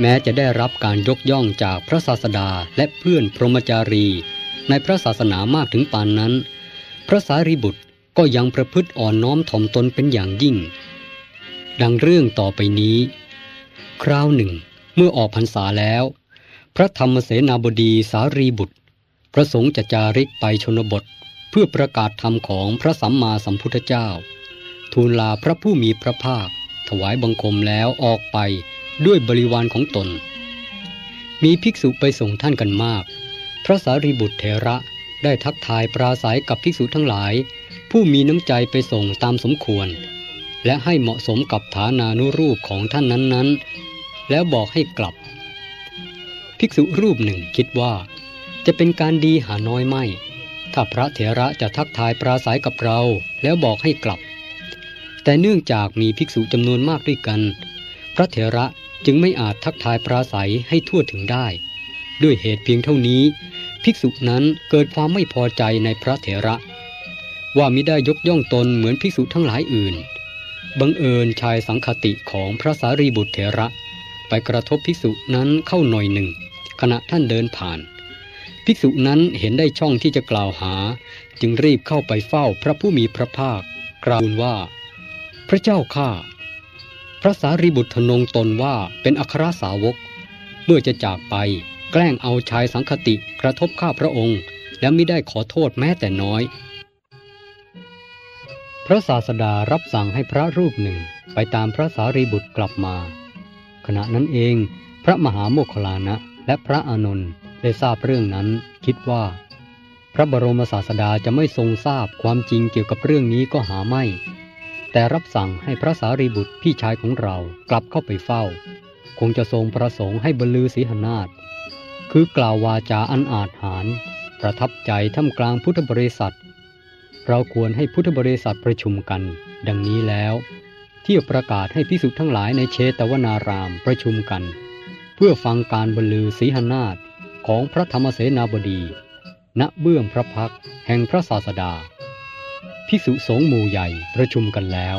แม้จะได้รับการยกย่องจากพระศาสดาและเพื่อนพรหมจารี ในพระศาสนามากถึงปานนั้น พระสารีบุตรก็ยังประพฤติอ่อนน้อมถ่อมตนเป็นอย่างยิ่ง ดังเรื่องต่อไปนี้ คราวหนึ่ง เมื่อออกพรรษาแล้ว พระธรรมเสนาบดีสารีบุตร ประสงค์จะจาริกไปชนบท เพื่อประกาศธรรมของพระสัมมาสัมพุทธเจ้า ทูลลาพระผู้มีพระภาค ถวายบังคมแล้วออกไป ด้วยบริวารของตน มีภิกษุไปส่งท่านกันมาก พระสารีบุตรเถระได้ทักทายปราศัยกับภิกษุทั้งหลาย ผู้มีน้ำใจไปส่งตามสมควร และให้เหมาะสมกับฐานานุรูปของท่านนั้นๆ แล้วบอกให้กลับ ภิกษุรูปหนึ่งคิดว่า จะเป็นการดีหาน้อยไม่ ถ้าพระเถระจะทักทายปราศัยกับเราแล้วบอกให้กลับ แต่เนื่องจากมีภิกษุจำนวนมากด้วยกัน พระเถระ จึงไม่อาจทักทายปราศัยให้ทั่วถึงได้ ด้วยเหตุเพียงเท่านี้ ภิกษุนั้นเกิดความไม่พอใจในพระเถระ ว่ามิได้ยกย่องตนเหมือนภิกษุทั้งหลายอื่น บังเอิญชายสังคติของพระสารีบุตรเถระ ไปกระทบภิกษุนั้นเข้าหน่อยหนึ่ง ขณะท่านเดินผ่าน ภิกษุนั้นเห็นได้ช่องที่จะกล่าวหา จึงรีบเข้าไปเฝ้าพระผู้มีพระภาค กราบว่า พระเจ้าข้า ระสารีบุตรทนงตนว่าเป็นอัครสาวก เมื่อจะจากไปแกล้งเอาชายสังคติกระทบข้าพระองค์ แล้วไม่ได้ขอโทษแม้แต่น้อย พระศาสดารับสั่งให้พระรูปหนึ่งไปตามพระสารีบุตรกลับมา ขณะนั้นเอง พระมหาโมคคลานะและพระอานนท์ได้ทราบเรื่องนั้น คิดว่า พระบรมศาสดาจะไม่ทรงทราบความจริงเกี่ยวกับเรื่องนี้ก็หาไม่ แต่รับสั่งให้พระสารีบุตรพี่ชายของเรากลับเข้าไปเฝ้า คงจะทรงประสงค์ให้บรรลือศีหนาฏคือกล่าววาจาอันอาจหาร ประทับใจท่ามกลางพุทธบริษัท เราควรให้พุทธบริษัทประชุมกัน ดังนี้แล้วเที่ยวประกาศให้พิสุทั้งหลายในเชตวนารามประชุมกัน เพื่อฟังการบรรลือศีหนาฏของพระธรรมเสนาบดี ณเบื้องพระพักแห่งพระศาสดา ภิกษุสงฆ์หมู่ใหญ่ประชุมกันแล้ว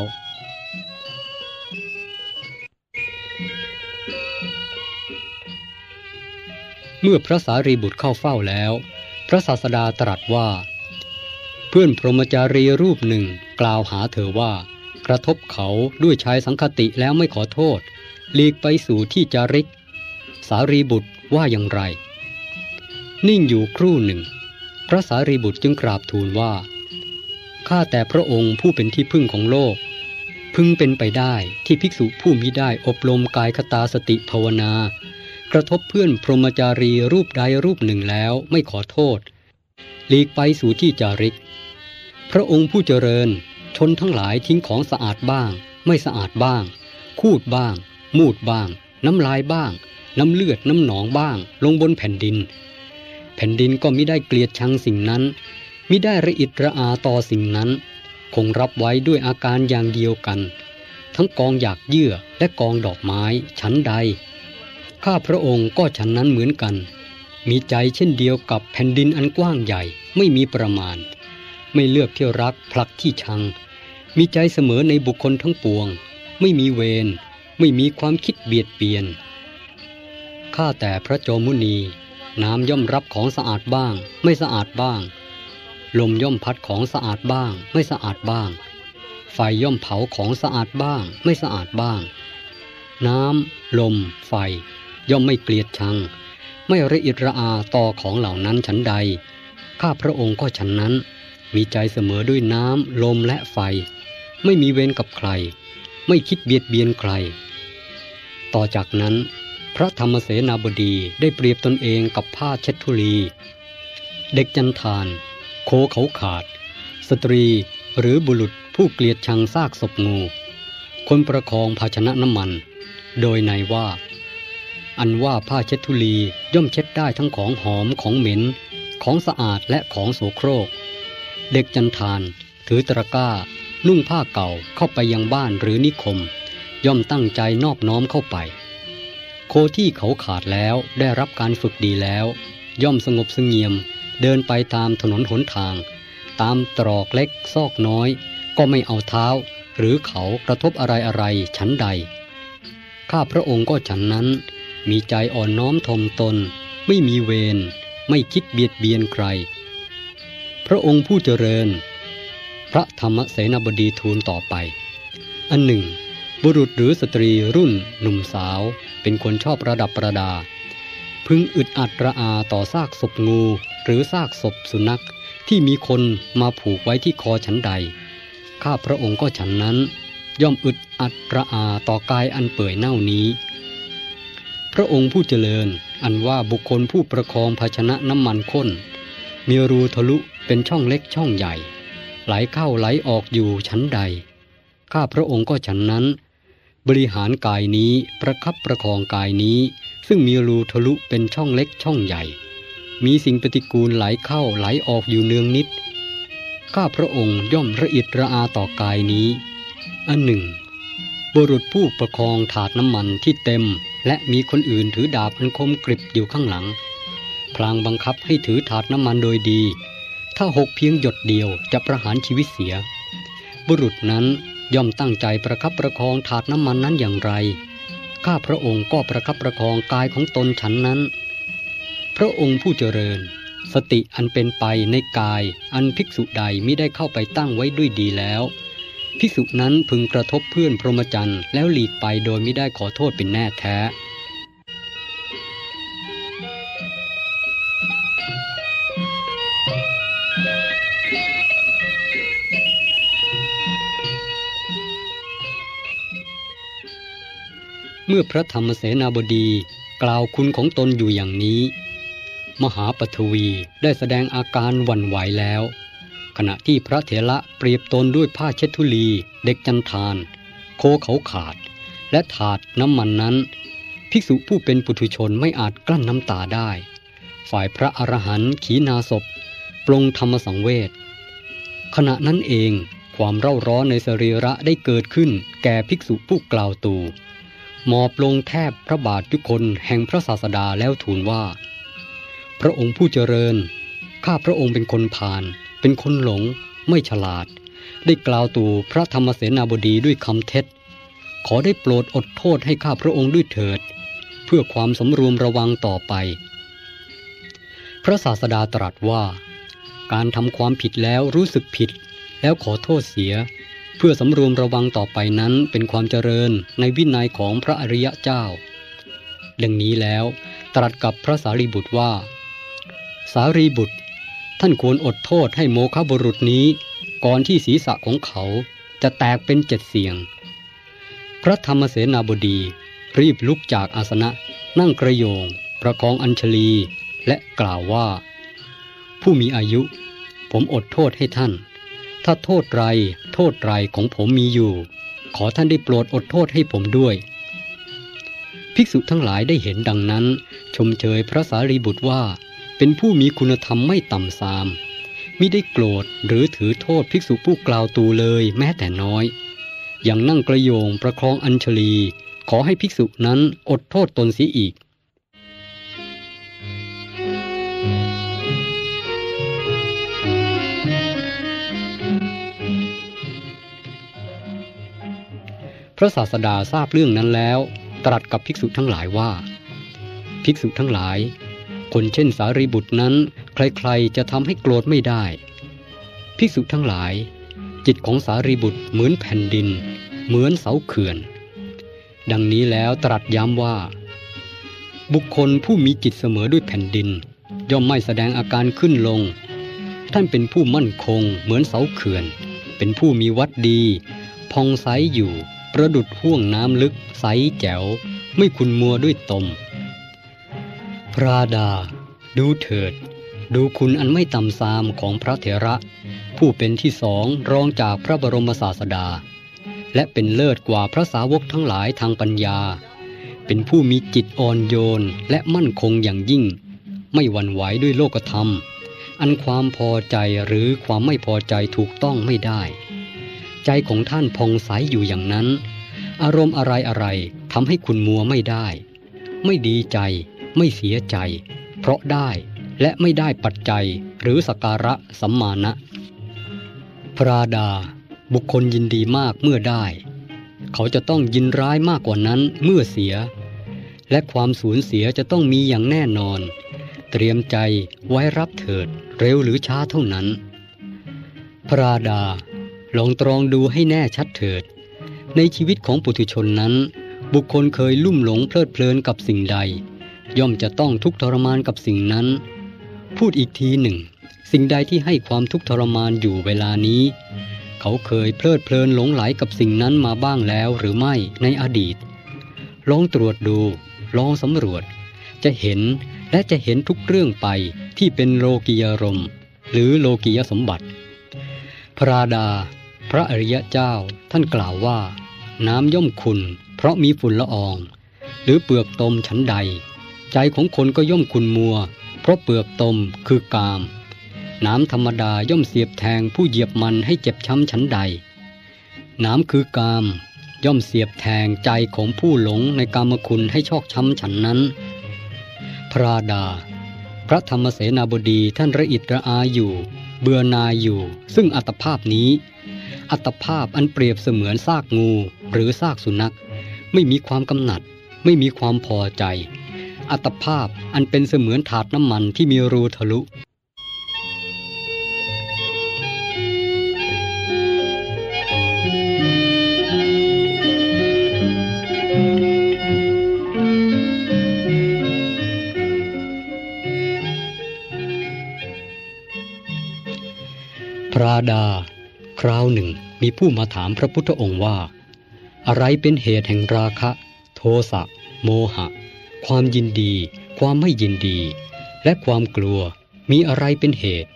เมื่อพระสารีบุตรเข้าเฝ้าแล้ว พระศาสดาตรัสว่า เพื่อนพรหมจารีรูปหนึ่งกล่าวหาเธอว่า กระทบเขาด้วยชายสังคติแล้วไม่ขอโทษหลีกไปสู่ที่จาริก สารีบุตรว่าอย่างไร นิ่งอยู่ครู่หนึ่ง พระสารีบุตรจึงกราบทูลว่า ข้าแต่พระองค์ผู้เป็นที่พึ่งของโลก พึงเป็นไปได้ที่ภิกษุผู้มิได้อบรมกายคตาสติภาวนา กระทบเพื่อนพรหมจารีรูปใดรูปหนึ่งแล้วไม่ขอโทษหลีกไปสู่ที่จาริก พระองค์ผู้เจริญ ชนทั้งหลายทิ้งของสะอาดบ้าง ไม่สะอาดบ้าง คูดบ้าง มูดบ้าง น้ำลายบ้าง น้ำเลือดน้ำหนองบ้าง ลงบนแผ่นดิน แผ่นดินก็ไม่ได้เกลียดชังสิ่งนั้น มิได้ระอิดระอาต่อสิ่งนั้น คงรับไว้ด้วยอาการอย่างเดียวกัน ทั้งกองอยากเยื่อและกองดอกไม้ชั้นใด ข้าพระองค์ก็ฉันนั้นเหมือนกัน มีใจเช่นเดียวกับแผ่นดินอันกว้างใหญ่ไม่มีประมาณ ไม่เลือกที่รักพลักที่ชัง มีใจเสมอในบุคคลทั้งปวง ไม่มีเวรไม่มีความคิดเบียดเบียนข้าแต่พระโจมุนี น้ำย่อมรับของสะอาดบ้าง ไม่สะอาดบ้าง ลมย่อมพัดของสะอาดบ้าง ไม่สะอาดบ้าง ไฟย่อมเผาของสะอาดบ้าง ไม่สะอาดบ้าง น้ำลม ไฟ ย่อมไม่เกลียดชัง ไม่ระอิดระอาต่อของเหล่านั้นฉันใด ข้าพระองค์ก็ฉันนั้น มีใจเสมอด้วยน้ำลมและไฟ ไม่มีเวรกับใคร ไม่คิดเบียดเบียนใคร ต่อจากนั้น พระธรรมเสนาบดีได้เปรียบตนเองกับผ้าเช็ดทุลี เด็กจันทาน โคเขาขาด สตรีหรือบุรุษผู้เกลียดชังซากศพงู คนประคองภาชนะน้ำมัน โดยในว่า อันว่าผ้าเช็ดทุลีย่อมเช็ดได้ทั้งของหอมของเหม็น ของสะอาดและของโสโครก เด็กจันทาน ถือตะกร้า นุ่งผ้าเก่าเข้าไปยังบ้านหรือนิคม ย่อมตั้งใจนอบน้อมเข้าไป โคที่เขาขาดแล้วได้รับการฝึกดีแล้ว ย่อมสงบสงเงียม เดินไปตามถนนหนทาง ตามตรอกเล็กซอกน้อย ก็ไม่เอาเท้า หรือเขากระทบอะไรอะไรชั้นใด ข้าพระองค์ก็ฉันนั้น มีใจอ่อนน้อมถ่อมตน ไม่มีเวรไม่คิดเบียดเบียนใคร พระองค์ผู้เจริญ พระธรรมเสนาบดีทูลต่อไป อันหนึ่ง บุรุษหรือสตรีรุ่นหนุ่มสาว เป็นคนชอบประดับประดา พึงอึดอัดระอาต่อซากศพงู หรือซากศพสุนัขที่มีคนมาผูกไว้ที่คอฉันใด ข้าพระองค์ก็ฉันนั้น ย่อมอึดอัดระอาต่อกายอันเปื่อยเน่านี้ พระองค์ผู้เจริญอันว่าบุคคลผู้ประคองภาชนะน้ำมันข้น มีรูทะลุเป็นช่องเล็กช่องใหญ่ ไหลเข้าไหลออกอยู่ชั้นใด ข้าพระองค์ก็ฉันนั้น บริหารกายนี้ประคับประคองกายนี้ ซึ่งมีรูทะลุเป็นช่องเล็กช่องใหญ่ มีสิ่งปฏิกูลไหลเข้าไหลออกอยู่เนืองนิด ข้าพระองค์ย่อมระอิดระอาต่อกายนี้ อันหนึ่ง บุรุษผู้ประคองถาดน้ำมันที่เต็ม และมีคนอื่นถือดาบอันคมกริบอยู่ข้างหลัง พลางบังคับให้ถือถาดน้ำมันโดยดี ถ้าหกเพียงหยดเดียวจะประหารชีวิตเสีย บุรุษนั้นย่อมตั้งใจประคับประคองถาดน้ำมันนั้นอย่างไร ข้าพระองค์ก็ประคับประคองกายของตนฉันนั้น พระองค์ผู้เจริญ สติอันเป็นไปในกาย อันภิกษุใดมิได้เข้าไปตั้งไว้ด้วยดีแล้วภิกษุนั้นพึงกระทบเพื่อนพรหมจรรย์แล้วหลีกไปโดยไม่ได้ขอโทษเป็นแน่แท้ เมื่อพระธรรมเสนาบดีกล่าวคุณของตนอยู่อย่างนี้ มหาปฐวีได้แสดงอาการหวั่นไหวแล้ว ขณะที่พระเถระเปรียบตนด้วยผ้าเช็ดทุลี เด็กจันทาน โคเขาขาด และถาดน้ำมันนั้น ภิกษุผู้เป็นปุถุชนไม่อาจกลั้นน้ำตาได้ ฝ่ายพระอรหันต์ขีนาศพปรงธรรมสังเวชขณะนั้นเองความเร่าร้อนในสรีระได้เกิดขึ้นแก่ภิกษุผู้กล่าวตูหมอบลงแทบพระบาททุกคนแห่งพระศาสดาแล้วทูลว่า พระองค์ผู้เจริญ ข้าพระองค์เป็นคนพาลเป็นคนหลง ไม่ฉลาด ได้กล่าวตู่พระธรรมเสนาบดีด้วยคำเท็จ ขอได้โปรดอดโทษให้ข้าพระองค์ด้วยเถิด เพื่อความสำรวมระวังต่อไป พระศาสดาตรัสว่า การทำความผิดแล้วรู้สึกผิด แล้วขอโทษเสีย เพื่อสำรวมระวังต่อไปนั้นเป็นความเจริญในวินัยของพระอริยะเจ้าดังนี้แล้วตรัสกับพระสารีบุตรว่า สารีบุตร ท่านควรอดโทษให้โมฆะบุรุษนี้ ก่อนที่ศีรษะของเขาจะแตกเป็นเจ็ดเสียง พระธรรมเสนาบดีรีบลุกจากอาสนะนั่งกระโยง ประคองอัญชลีและกล่าวว่า ผู้มีอายุ ผมอดโทษให้ท่าน ถ้าโทษไรโทษไรของผมมีอยู่ ขอท่านได้โปรดอดโทษให้ผมด้วย ภิกษุทั้งหลายได้เห็นดังนั้น ชมเชยพระสารีบุตรว่า เป็นผู้มีคุณธรรมไม่ต่ำทรามมิได้โกรธหรือถือโทษภิกษุผู้กล่าวตูเลยแม้แต่น้อย อย่างนั่งกระโยงประคองอัญชลี ขอให้ภิกษุนั้นอดโทษตนเสียอีกพระศาสดาทราบเรื่องนั้นแล้ว ตรัสกับภิกษุทั้งหลายว่า ภิกษุทั้งหลาย คนเช่นสารีบุตรนั้น ใครๆจะทำให้โกรธไม่ได้ ภิกษุทั้งหลาย จิตของสารีบุตรเหมือนแผ่นดิน เหมือนเสาเขื่อน ดังนี้แล้วตรัสย้ำว่า บุคคลผู้มีจิตเสมอด้วยแผ่นดิน ย่อมไม่แสดงอาการขึ้นลง ท่านเป็นผู้มั่นคง เหมือนเสาเขื่อน เป็นผู้มีวัดดีพองใสอยู่ ประดุดห่วงน้ำลึกใสแจ๋ว ไม่คุณมัวด้วยตม พระดา ดูเถิด ดูคุณอันไม่ต่ำซามของพระเถระ ผู้เป็นที่สองรองจากพระบรมศาสดา และเป็นเลิศกว่าพระสาวกทั้งหลายทางปัญญา เป็นผู้มีจิตอ่อนโยนและมั่นคงอย่างยิ่ง ไม่หวั่นไหวด้วยโลกธรรม อันความพอใจหรือความไม่พอใจถูกต้องไม่ได้ ใจของท่านพองใสอยู่อย่างนั้น อารมณ์อะไรอะไรทำให้คุณมัวไม่ได้ ไม่ดีใจ ไม่เสียใจ เพราะได้และไม่ได้ปัจจัยหรือสการะสัมมาณะ พระดา บุคคลยินดีมากเมื่อได้ เขาจะต้องยินร้ายมากกว่านั้นเมื่อเสีย และความสูญเสียจะต้องมีอย่างแน่นอน เตรียมใจไว้รับเถิดเร็วหรือช้าเท่านั้น พระดา ลองตรองดูให้แน่ชัดเถิด ในชีวิตของปุถุชนนั้น บุคคลเคยลุ่มหลงเพลิดเพลินกับสิ่งใด ย่อมจะต้องทุกข์ทรมานกับสิ่งนั้น พูดอีกทีหนึ่ง สิ่งใดที่ให้ความทุกข์ทรมานอยู่เวลานี้ เขาเคยเพลิดเพลินหลงไหลกับสิ่งนั้นมาบ้างแล้วหรือไม่ในอดีต ลองตรวจดู ลองสำรวจ จะเห็นและจะเห็นทุกเรื่องไปที่เป็นโลกียรมหรือโลกียสมบัติ พระราดา พระอริยเจ้าท่านกล่าวว่า น้ำย่อมขุนเพราะมีฝุ่นละออง หรือเปลือกตมชั้นใด ใจของคนก็ย่อมขุนมัว เพราะเปลือกตมคือกาม น้ำธรรมดาย่อมเสียบแทงผู้เหยียบมันให้เจ็บช้ำชั้นใด น้ำคือกาม ย่อมเสียบแทงใจของผู้หลงในกามคุณให้ชอกช้ำฉันนั้น พระดา พระธรรมเสนาบดีท่านระอิดระอาอยู่ เบื่อนายอยู่ ซึ่งอัตภาพนี้ อัตภาพอันเปรียบเสมือนซากงูหรือซากสุนัข ไม่มีความกำหนัด ไม่มีความพอใจ อัตภาพอันเป็นเสมือนถาดน้ำมันที่มีรูทะลุพระดา คราวหนึ่งมีผู้มาถามพระพุทธองค์ว่า อะไรเป็นเหตุแห่งราคะ โทสะ โมหะ ความยินดี ความไม่ยินดี และความกลัวมีอะไรเป็นเหตุ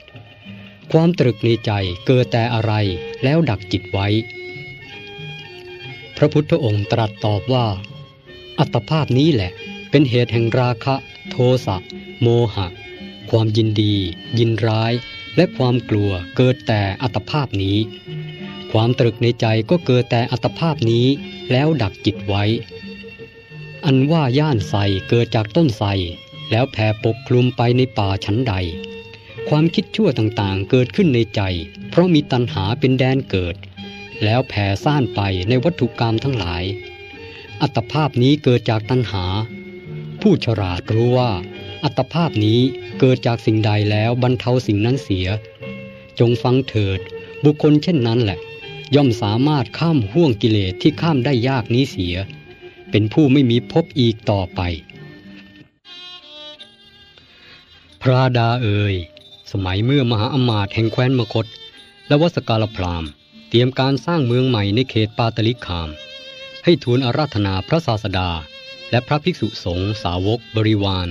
ความตรึกในใจเกิดแต่อะไรแล้วดักจิตไว้ พระพุทธองค์ตรัสตอบว่า อัตภาพนี้แหละเป็นเหตุแห่งราคะ โทสะ โมหะ ความยินดี ยินร้าย และความกลัวเกิดแต่อัตภาพนี้ ความตรึกในใจก็เกิดแต่อัตภาพนี้แล้วดักจิตไว้ อันว่าย่านใสเกิดจากต้นไทรแล้วแผ่ปกคลุมไปในป่าชั้นใด ความคิดชั่วต่างๆเกิดขึ้นในใจ เพราะมีตัณหาเป็นแดนเกิด แล้วแผ่ซ่านไปในวัตถุกรรมทั้งหลาย อัตภาพนี้เกิดจากตัณหา ผู้ฉลาดรู้ว่า อัตภาพนี้เกิดจากสิ่งใดแล้วบรรเทาสิ่งนั้นเสีย จงฟังเถิด บุคคลเช่นนั้นแหละ ย่อมสามารถข้ามห่วงกิเลสที่ข้ามได้ยากนี้เสีย เป็นผู้ไม่มีภพอีกต่อไป พระดาเอ่ยสมัยเมื่อมหาอมาตย์แห่งแคว้นมคต และวสกาลพรามณ์เตรียมการสร้างเมืองใหม่ในเขตปาตลิคาม ให้ทูลอาราธนาพระศาสดา และพระภิกษุสงฆ์สาวกบริวาร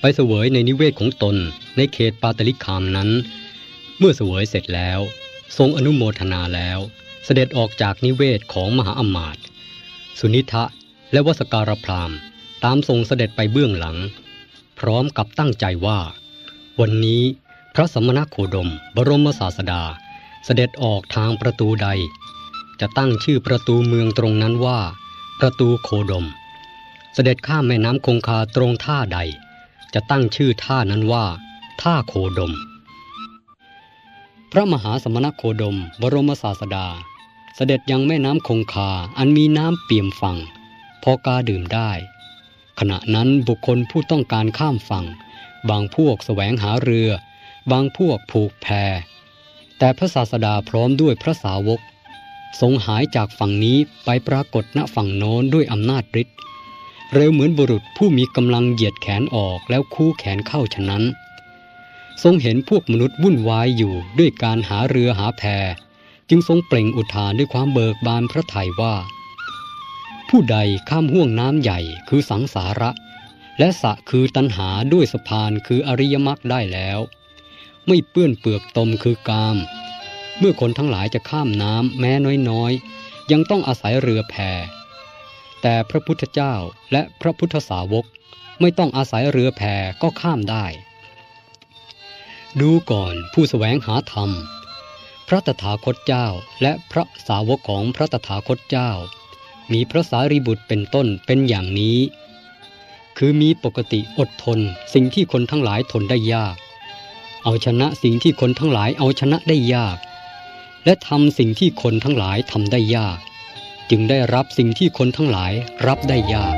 ไปเสวยในนิเวศของตนในเขตปาตลิคามนั้น เมื่อเสวยเสร็จแล้ว ทรงอนุโมทนาแล้ว เสด็จออกจากนิเวศของมหาอมาตย์สุนิทะ และวสการพรามณ์ตามทรงเสด็จไปเบื้องหลัง พร้อมกับตั้งใจว่า วันนี้พระสมณโคดม บรมศาสดา เสด็จออกทางประตูใด จะตั้งชื่อประตูเมืองตรงนั้นว่า ประตูโคดม เสด็จข้ามแม่น้ำคงคาตรงท่าใด จะตั้งชื่อท่านั้นว่า ท่าโคดม พระมหาสมณโคดม บรมศาสดา เสด็จยังแม่น้ำคงคาอันมีน้ำเปี่ยมฝั่ง พอกาดื่มได้ ขณะนั้นบุคคลผู้ต้องการข้ามฝั่ง บางพวกแสวงหาเรือ บางพวกผูกแพแต่พระศาสดาพร้อมด้วยพระสาวก ทรงหายจากฝั่งนี้ไปปรากฏณฝั่งโน้นด้วยอำนาจฤทธิ์เร็วเหมือนบุรุษผู้มีกำลังเหยียดแขนออกแล้วคู่แขนเข้าฉะนั้น ทรงเห็นพวกมนุษย์วุ่นวายอยู่ด้วยการหาเรือหาแพจึงทรงเปล่งอุทานด้วยความเบิกบานพระทัยว่า ผู้ใดข้ามห่วงน้ำใหญ่คือสังสาระ และสะคือตัณหาด้วยสะพานคืออริยมรรคได้แล้ว ไม่เปื้อนเปลือกตมคือกาม เมื่อคนทั้งหลายจะข้ามน้ำแม้น้อยๆ ยังต้องอาศัยเรือแพแต่พระพุทธเจ้าและพระพุทธสาวกไม่ต้องอาศัยเรือแพก็ข้ามได้ ดูก่อนผู้แสวงหาธรรม พระตถาคตเจ้าและพระสาวกของพระตถาคตเจ้า มีพระสารีบุตรเป็นต้นเป็นอย่างนี้ คือมีปกติอดทน สิ่งที่คนทั้งหลายทนได้ยาก เอาชนะสิ่งที่คนทั้งหลายเอาชนะได้ยาก และทำสิ่งที่คนทั้งหลายทำได้ยาก จึงได้รับสิ่งที่คนทั้งหลายรับได้ยาก